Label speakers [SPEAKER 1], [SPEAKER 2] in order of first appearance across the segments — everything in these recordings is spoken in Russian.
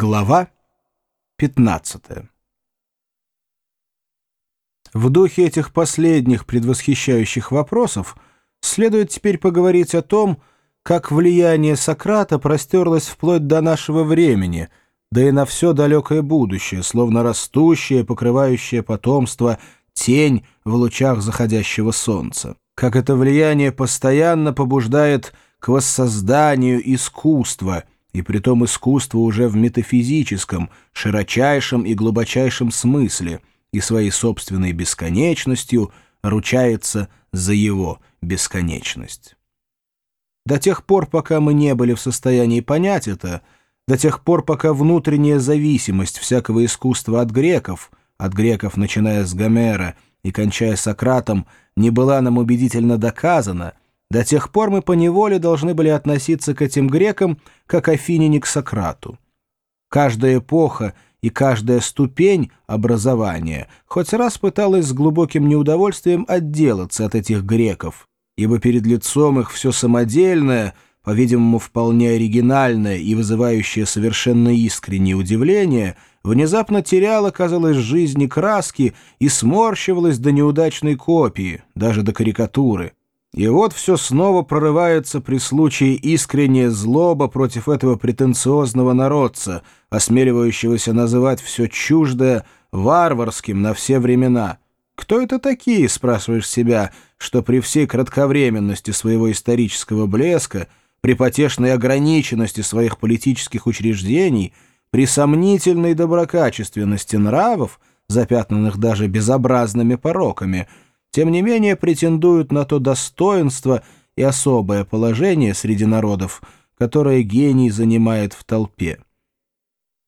[SPEAKER 1] Глава 15 В духе этих последних предвосхищающих вопросов следует теперь поговорить о том, как влияние Сократа простерлось вплоть до нашего времени, да и на все далекое будущее, словно растущее, покрывающее потомство, тень в лучах заходящего солнца. Как это влияние постоянно побуждает к воссозданию искусства — и притом искусство уже в метафизическом, широчайшем и глубочайшем смысле, и своей собственной бесконечностью ручается за его бесконечность. До тех пор, пока мы не были в состоянии понять это, до тех пор, пока внутренняя зависимость всякого искусства от греков, от греков, начиная с Гомера и кончая Сократом, не была нам убедительно доказана — до тех пор мы поневоле должны были относиться к этим грекам, как афиняне к Сократу. Каждая эпоха и каждая ступень образования хоть раз пыталась с глубоким неудовольствием отделаться от этих греков, ибо перед лицом их все самодельное, по-видимому, вполне оригинальное и вызывающее совершенно искреннее удивление, внезапно теряло, казалось, жизни краски и сморщивалось до неудачной копии, даже до карикатуры. И вот все снова прорывается при случае искренняя злоба против этого претенциозного народца, осмеливающегося называть все чуждое варварским на все времена. Кто это такие, спрашиваешь себя, что при всей кратковременности своего исторического блеска, при потешной ограниченности своих политических учреждений, при сомнительной доброкачественности нравов, запятнанных даже безобразными пороками – тем не менее претендуют на то достоинство и особое положение среди народов, которое гений занимает в толпе.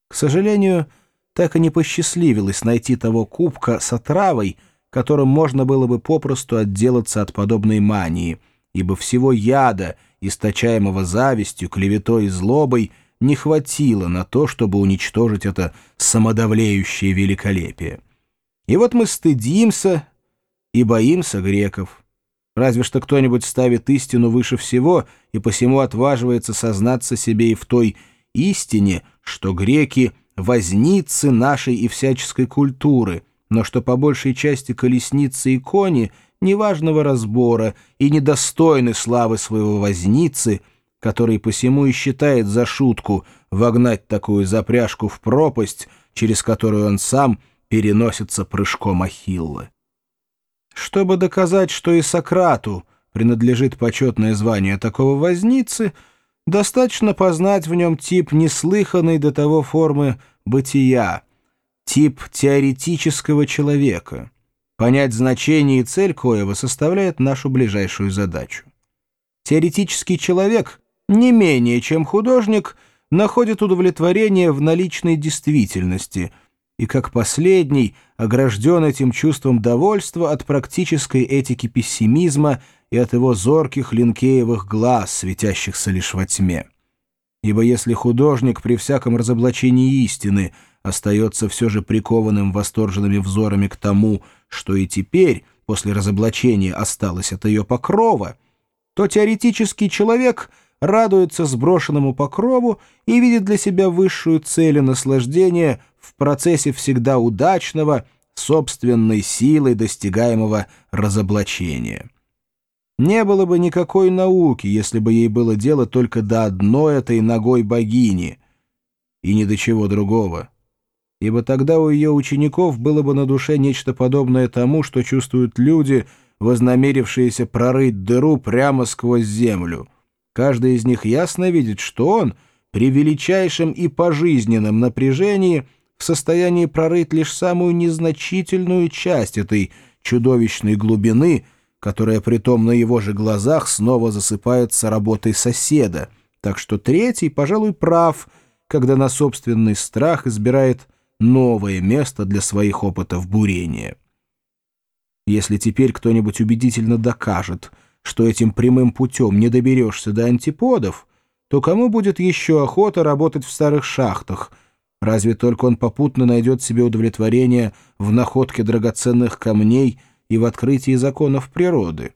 [SPEAKER 1] К сожалению, так и не посчастливилось найти того кубка с отравой, которым можно было бы попросту отделаться от подобной мании, ибо всего яда, источаемого завистью, клеветой и злобой, не хватило на то, чтобы уничтожить это самодавлеющее великолепие. И вот мы стыдимся и боимся греков. Разве что кто-нибудь ставит истину выше всего и посему отваживается сознаться себе и в той истине, что греки — возницы нашей и всяческой культуры, но что по большей части колесницы и кони неважного разбора и недостойны славы своего возницы, который посему и считает за шутку вогнать такую запряжку в пропасть, через которую он сам переносится прыжком Ахилла. Чтобы доказать, что и Сократу принадлежит почетное звание такого возницы, достаточно познать в нем тип неслыханной до того формы бытия, тип теоретического человека. Понять значение и цель коего составляет нашу ближайшую задачу. Теоретический человек, не менее чем художник, находит удовлетворение в наличной действительности – и как последний огражден этим чувством довольства от практической этики пессимизма и от его зорких линкеевых глаз, светящихся лишь во тьме. Ибо если художник при всяком разоблачении истины остается все же прикованным восторженными взорами к тому, что и теперь, после разоблачения, осталось от ее покрова, то теоретический человек радуется сброшенному покрову и видит для себя высшую цель и наслаждение в процессе всегда удачного, собственной силой достигаемого разоблачения. Не было бы никакой науки, если бы ей было дело только до одной этой ногой богини, и ни до чего другого. Ибо тогда у ее учеников было бы на душе нечто подобное тому, что чувствуют люди, вознамерившиеся прорыть дыру прямо сквозь землю. Каждый из них ясно видит, что он при величайшем и пожизненном напряжении — в состоянии прорыть лишь самую незначительную часть этой чудовищной глубины, которая притом на его же глазах снова засыпается работой соседа, так что третий, пожалуй, прав, когда на собственный страх избирает новое место для своих опытов бурения. Если теперь кто-нибудь убедительно докажет, что этим прямым путем не доберешься до антиподов, то кому будет еще охота работать в старых шахтах — Разве только он попутно найдет себе удовлетворение в находке драгоценных камней и в открытии законов природы.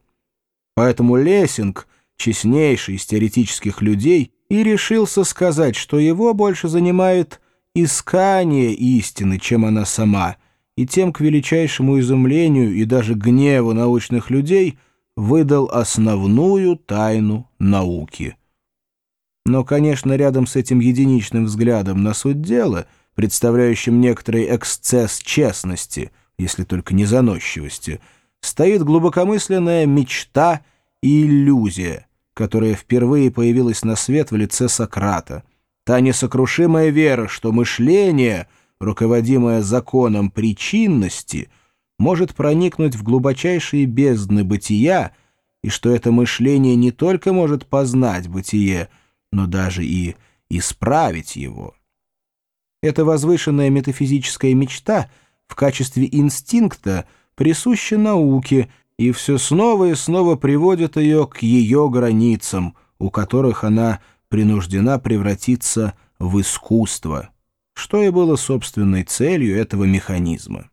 [SPEAKER 1] Поэтому Лессинг, честнейший из теоретических людей, и решился сказать, что его больше занимает искание истины, чем она сама, и тем к величайшему изумлению и даже гневу научных людей выдал основную тайну науки. Но, конечно, рядом с этим единичным взглядом на суть дела, представляющим некоторый эксцесс честности, если только не заносчивости, стоит глубокомысленная мечта и иллюзия, которая впервые появилась на свет в лице Сократа — Та несокрушимая вера, что мышление, руководимое законом причинности, может проникнуть в глубочайшие бездны бытия, и что это мышление не только может познать бытие, но даже и исправить его. Эта возвышенная метафизическая мечта в качестве инстинкта присуща науке и все снова и снова приводит ее к ее границам, у которых она – принуждена превратиться в искусство, что и было собственной целью этого механизма.